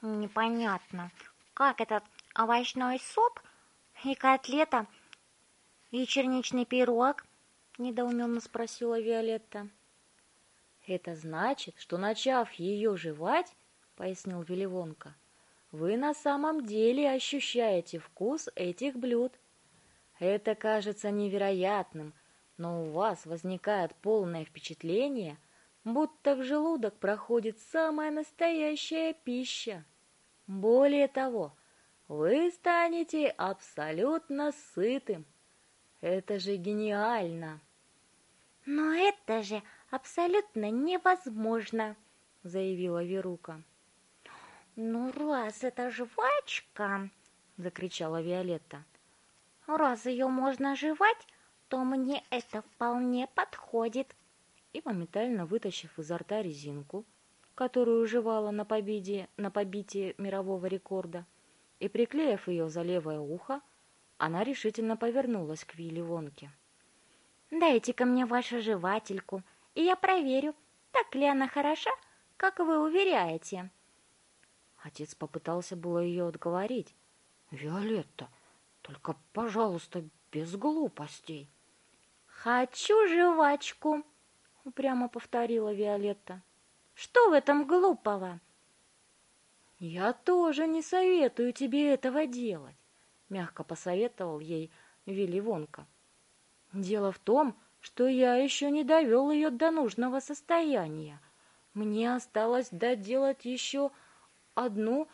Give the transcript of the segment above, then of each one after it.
Непонятно, как этот овощной суп и котлета и черничный пирог? Недоуменно спросила Виолетта. Это значит, что начав ее жевать, пояснил Веливонка, вы на самом деле ощущаете вкус этих блюд. Это кажется невероятным, но у вас возникает полное впечатление, будто в желудок проходит самая настоящая пища. Более того, вы станете абсолютно сытым. Это же гениально! Но это же абсолютно невозможно, заявила Верука. Ну, раз это жвачка, закричала Виолетта. Раз ее можно жевать, то мне это вполне подходит. И моментально вытащив изо рта резинку, которую жевала на победе, на побитие мирового рекорда, и приклеив ее за левое ухо, она решительно повернулась к Вилли Вонке. «Дайте-ка мне вашу жевательку, и я проверю, так ли она хороша, как вы уверяете». Отец попытался было ее отговорить. «Виолетта, только, пожалуйста, без глупостей». «Хочу жвачку», — упрямо повторила Виолетта. Что в этом глупого? Я тоже не советую тебе этого делать, мягко посоветовал ей Вилли Вонка. Дело в том, что я еще не довел ее до нужного состояния. Мне осталось доделать еще одну...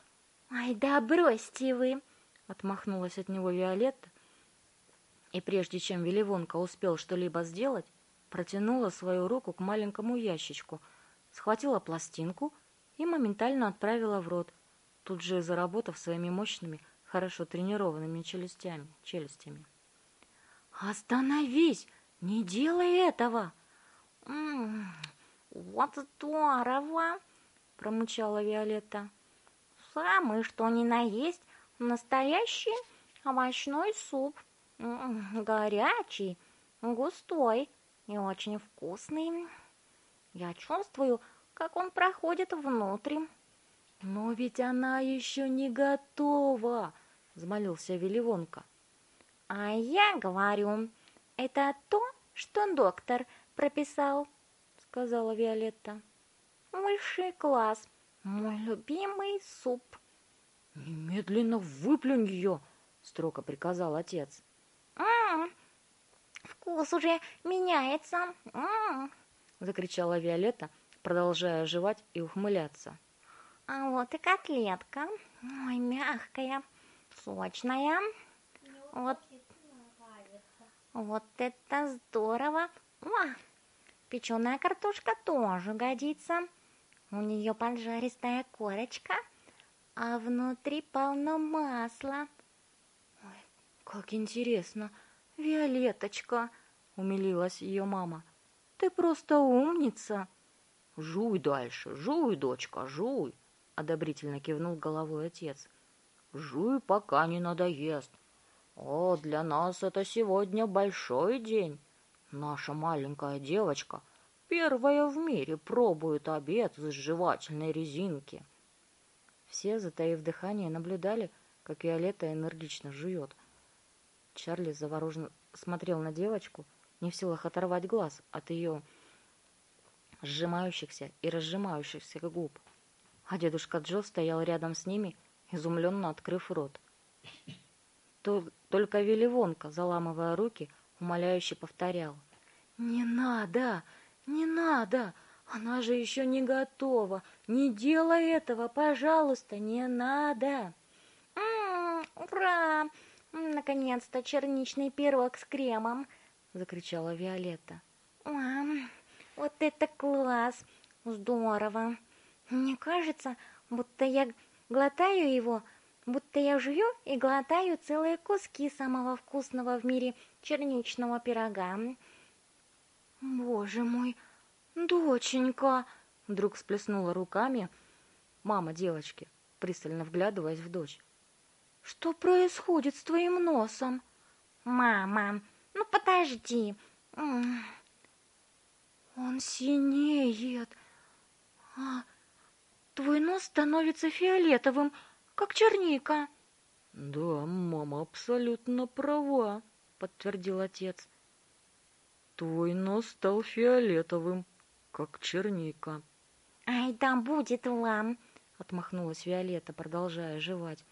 Ай да бросьте вы! Отмахнулась от него Виолетта, и прежде чем Вилливонка успел что-либо сделать, протянула свою руку к маленькому ящичку — схватила пластинку и моментально отправила в рот, тут же заработав своими мощными, хорошо тренированными челюстями, челюстями. «Остановись! Не делай этого!» «М -м, «Вот здорово!» — промычала Виолетта. «Самый что ни на есть настоящий овощной суп. М -м, горячий, густой и очень вкусный». Я чувствую, как он проходит внутрь. Но ведь она еще не готова, взмолился Веливонка. А я говорю, это то, что доктор прописал, сказала Виолетта. Высший класс, мой любимый суп. Немедленно выплюнь ее, строго приказал отец. М -м, вкус уже меняется. М -м закричала Виолетта, продолжая жевать и ухмыляться. А вот и котлетка. Ой, мягкая, сочная. Вот, вот это здорово. О, печеная картошка тоже годится. У нее поджаристая корочка, а внутри полно масла. Ой, как интересно, Виолеточка, умилилась ее мама. Ты просто умница. Жуй дальше, жуй, дочка, жуй, одобрительно кивнул головой отец. Жуй, пока не надоест. О, для нас это сегодня большой день. Наша маленькая девочка первая в мире пробует обед из жевательной резинки. Все, затаив дыхание, наблюдали, как Виолетта энергично жует. Чарли завороженно смотрел на девочку, не в силах оторвать глаз от ее сжимающихся и разжимающихся губ. А дедушка Джо стоял рядом с ними, изумленно открыв рот. Только Веливонка, заламывая руки, умоляюще повторял. «Не надо! Не надо! Она же еще не готова! Не делай этого, пожалуйста, не надо!» «М -м, «Ура! Наконец-то черничный пирог с кремом!» закричала Виолетта. «Мам, вот это класс! Здорово! Мне кажется, будто я глотаю его, будто я жую и глотаю целые куски самого вкусного в мире черничного пирога. Боже мой, доченька, вдруг всплеснула руками мама девочки, пристально вглядываясь в дочь. Что происходит с твоим носом? Мама, ну подожди. Он синеет. А, твой нос становится фиолетовым, как черника. Да, мама абсолютно права, подтвердил отец. Твой нос стал фиолетовым, как черника. Ай, да будет вам, отмахнулась Виолетта, продолжая жевать.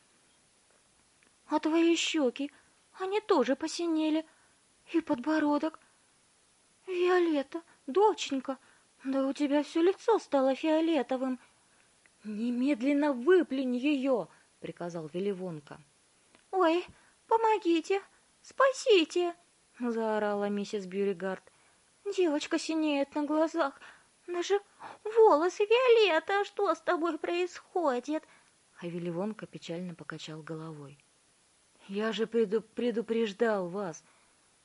А твои щеки, они тоже посинели, и подбородок. Виолетта, доченька, да у тебя все лицо стало фиолетовым. Немедленно выплюнь ее, приказал Веливонка. Ой, помогите, спасите, заорала миссис Бьюригард. Девочка синеет на глазах. Даже волосы Виолетта, что с тобой происходит? А Веливонка печально покачал головой. Я же преду предупреждал вас,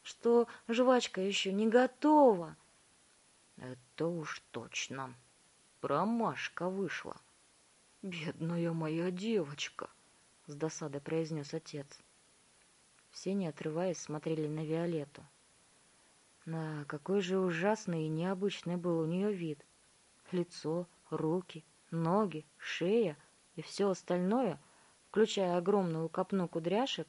что жвачка еще не готова. Это уж точно. Промашка вышла. Бедная моя девочка, с досадой произнес отец. Все, не отрываясь, смотрели на Виолетту. На какой же ужасный и необычный был у нее вид. Лицо, руки, ноги, шея и все остальное, включая огромную копну кудряшек,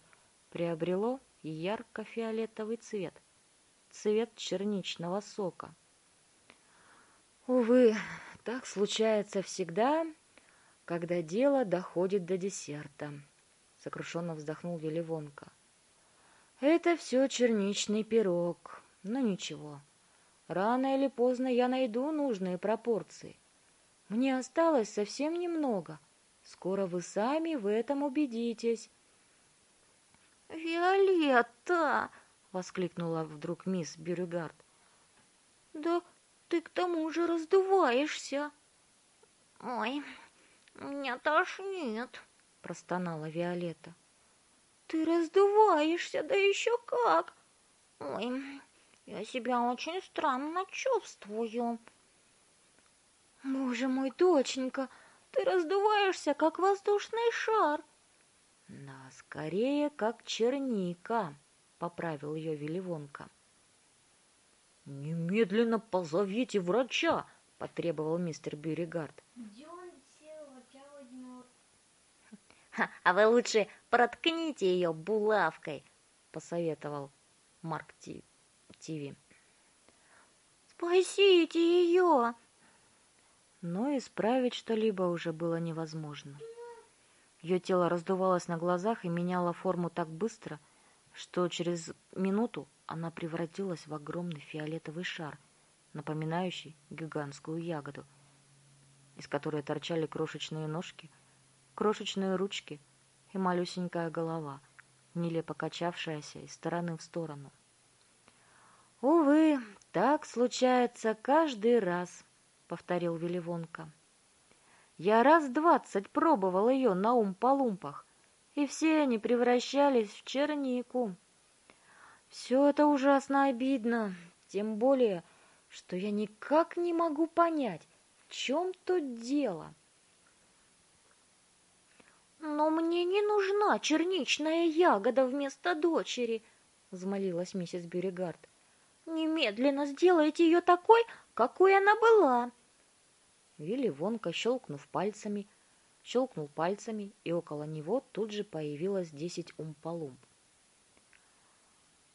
приобрело ярко-фиолетовый цвет, цвет черничного сока. Увы, так случается всегда, когда дело доходит до десерта, сокрушенно вздохнул Веливонка. Это все черничный пирог, но ничего. Рано или поздно я найду нужные пропорции. Мне осталось совсем немного. Скоро вы сами в этом убедитесь. «Виолетта!» — воскликнула вдруг мисс Бюрюгард. «Да ты к тому же раздуваешься!» «Ой, меня тошнит!» — простонала Виолетта. «Ты раздуваешься, да еще как! Ой, я себя очень странно чувствую!» «Боже мой, доченька, ты раздуваешься, как воздушный шар!» Да, скорее, как черника, поправил ее Веливонка. Немедленно позовите врача, потребовал мистер Бюригард. А вы лучше проткните ее булавкой, посоветовал Марк Тиви. Спасите ее! Но исправить что-либо уже было невозможно. Ее тело раздувалось на глазах и меняло форму так быстро, что через минуту она превратилась в огромный фиолетовый шар, напоминающий гигантскую ягоду, из которой торчали крошечные ножки, крошечные ручки и малюсенькая голова, нелепо качавшаяся из стороны в сторону. «Увы, так случается каждый раз», — повторил Веливонка. Я раз двадцать пробовал ее на ум-полумпах, и все они превращались в чернику. Все это ужасно обидно, тем более, что я никак не могу понять, в чем тут дело. «Но мне не нужна черничная ягода вместо дочери», — взмолилась миссис Бюригард. «Немедленно сделайте ее такой, какой она была». Вилли Вонка, щелкнув пальцами, щелкнул пальцами, и около него тут же появилось десять умпалумп.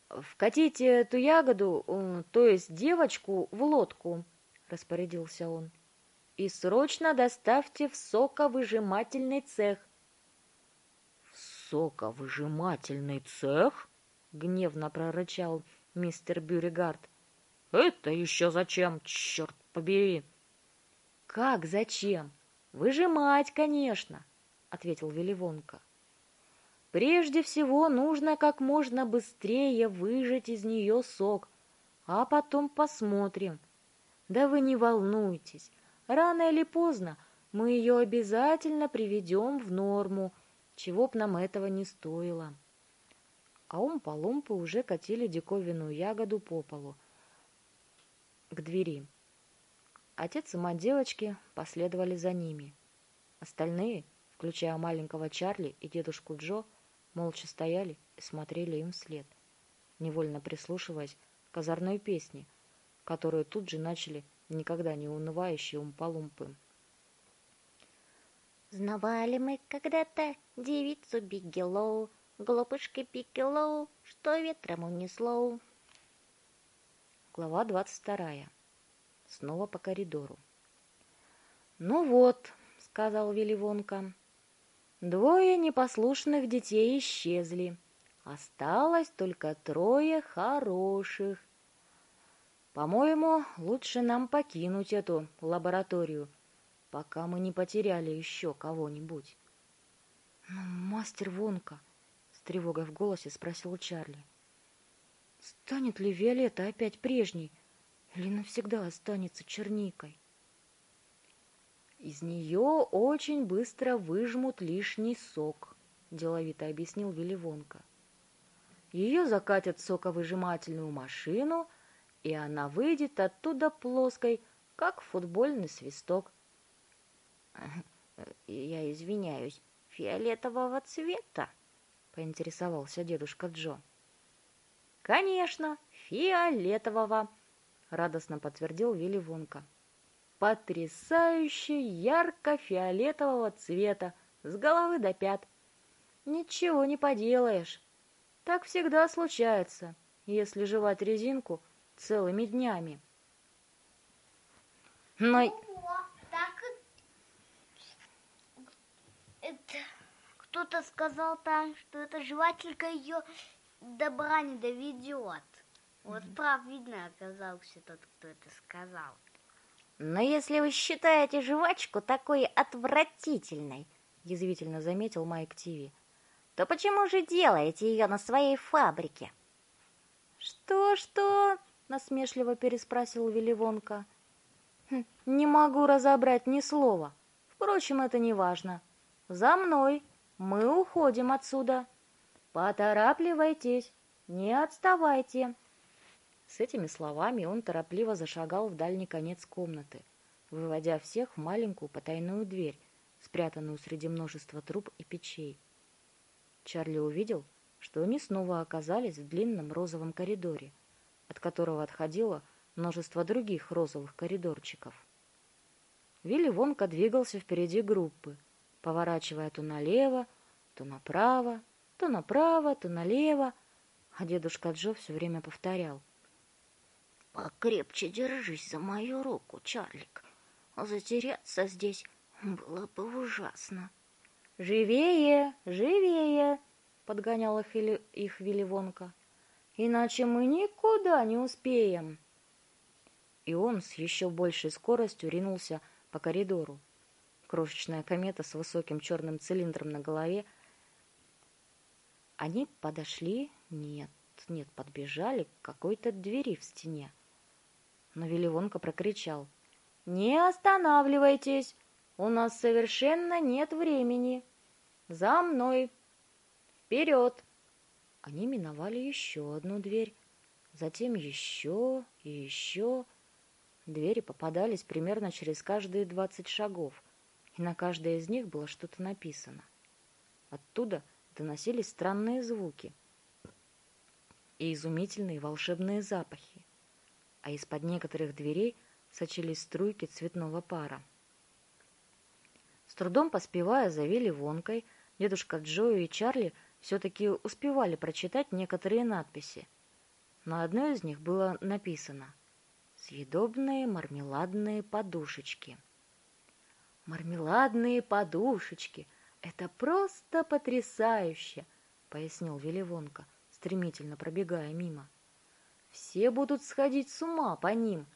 «Вкатите эту ягоду, э, то есть девочку, в лодку», — распорядился он. «И срочно доставьте в соковыжимательный цех». «В соковыжимательный цех?» — гневно прорычал мистер Бюригард. «Это еще зачем, черт побери?» «Как зачем? Выжимать, конечно», — ответил Веливонка. «Прежде всего нужно как можно быстрее выжать из нее сок, а потом посмотрим. Да вы не волнуйтесь, рано или поздно мы ее обязательно приведем в норму, чего б нам этого не стоило». А умпа-лумпы уже катили диковинную ягоду по полу к двери. Отец и мать девочки последовали за ними. Остальные, включая маленького Чарли и дедушку Джо, молча стояли и смотрели им вслед, невольно прислушиваясь к озорной песне, которую тут же начали никогда не унывающие умпалумпы. Знавали мы когда-то девицу Бигелоу, Глупышки Пикелоу, что ветром унесло. Глава двадцать вторая. Снова по коридору. «Ну вот», — сказал Виливонка, — «двое непослушных детей исчезли. Осталось только трое хороших. По-моему, лучше нам покинуть эту лабораторию, пока мы не потеряли еще кого-нибудь. «Ну, мастер Вонка», — с тревогой в голосе спросил Чарли, — «станет ли Виолетта опять прежней или навсегда останется черникой?» «Из нее очень быстро выжмут лишний сок», — деловито объяснил Виливонка. «Ее закатят в соковыжимательную машину, и она выйдет оттуда плоской, как футбольный свисток. «Я извиняюсь, фиолетового цвета?» — поинтересовался дедушка Джо. «Конечно, фиолетового!» — радостно подтвердил Вилли Вонка. «Потрясающе ярко-фиолетового цвета, с головы до пят. Ничего не поделаешь. Так всегда случается, если жевать резинку целыми днями». Но Это кто-то сказал там, что эта жевателька ее добра не доведет. Вот прав видно оказался тот, кто это сказал. Но если вы считаете жвачку такой отвратительной, язвительно заметил Майк Тиви, то почему же делаете ее на своей фабрике? Что-что? насмешливо переспросил Виливонка. Хм, не могу разобрать ни слова. Впрочем, это не важно. За мной! Мы уходим отсюда! Поторапливайтесь! Не отставайте!» С этими словами он торопливо зашагал в дальний конец комнаты, выводя всех в маленькую потайную дверь, спрятанную среди множества труб и печей. Чарли увидел, что они снова оказались в длинном розовом коридоре, от которого отходило множество других розовых коридорчиков. Вилли Вонка двигался впереди группы, поворачивая то налево, то направо, то направо, то налево, а дедушка Джо все время повторял. «Покрепче держись за мою руку, Чарлик. Затеряться здесь было бы ужасно». «Живее, живее!» — подгонял их, их Виливонка. «Иначе мы никуда не успеем!» И он с еще большей скоростью ринулся по коридору крошечная комета с высоким черным цилиндром на голове. Они подошли, нет, нет, подбежали к какой-то двери в стене. Но Виливонка прокричал. «Не останавливайтесь! У нас совершенно нет времени! За мной! Вперед!» Они миновали еще одну дверь, затем еще и еще. Двери попадались примерно через каждые двадцать шагов и на каждой из них было что-то написано. Оттуда доносились странные звуки и изумительные волшебные запахи, а из-под некоторых дверей сочились струйки цветного пара. С трудом поспевая за Вилли Вонкой, дедушка Джо и Чарли все-таки успевали прочитать некоторые надписи. На одной из них было написано «Съедобные мармеладные подушечки». «Мармеладные подушечки! Это просто потрясающе!» — пояснил Веливонка, стремительно пробегая мимо. «Все будут сходить с ума по ним,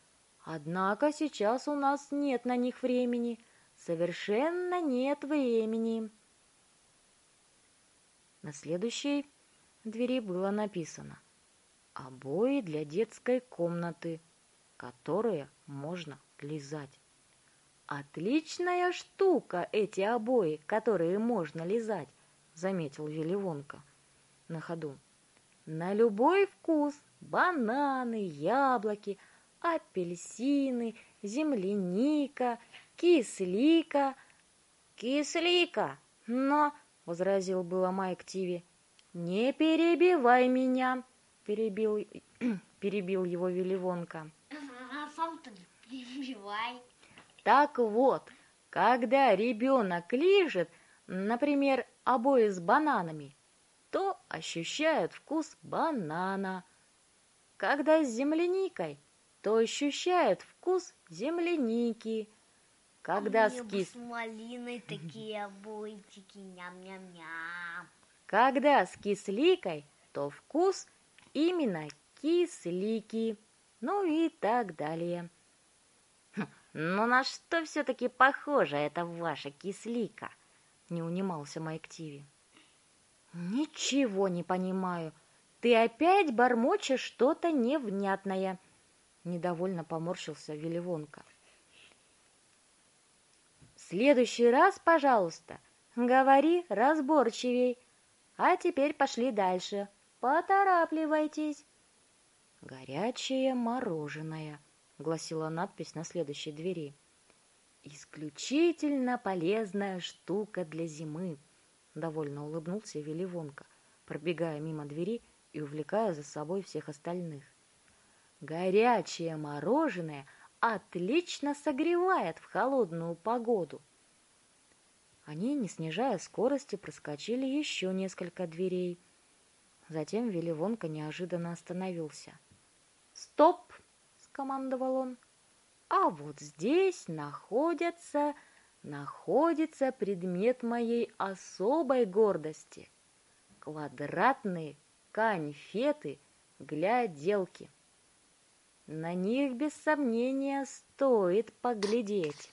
однако сейчас у нас нет на них времени, совершенно нет времени!» На следующей двери было написано «Обои для детской комнаты, которые можно лизать». «Отличная штука эти обои, которые можно лизать», — заметил Виливонка на ходу. «На любой вкус бананы, яблоки, апельсины, земляника, кислика». «Кислика! Но!» — возразил было Майк Тиви. «Не перебивай меня!» — перебил, перебил его Виливонка. А сам-то не перебивай. Так вот, Когда ребенок лижет, например, обои с бананами, то ощущает вкус банана. Когда с земляникой, то ощущает вкус земляники. Когда а с кис... с малиной такие обойтики, ням-ням-ням. Когда с кисликой, то вкус именно кислики. Ну и так далее. Хм, ну на что все-таки похоже эта ваша кислика? Не унимался Майк Тиви. Ничего не понимаю. Ты опять бормочешь что-то невнятное. Недовольно поморщился Веливонка. В следующий раз, пожалуйста, говори разборчивей. А теперь пошли дальше. Поторапливайтесь. Горячее мороженое, гласила надпись на следующей двери. Исключительно полезная штука для зимы, довольно улыбнулся Веливонка, пробегая мимо двери и увлекая за собой всех остальных. Горячее мороженое отлично согревает в холодную погоду. Они, не снижая скорости, проскочили еще несколько дверей. Затем Веливонка неожиданно остановился. «Стоп!» — скомандовал он. «А вот здесь находятся, находится предмет моей особой гордости. Квадратные конфеты гляделки. На них, без сомнения, стоит поглядеть».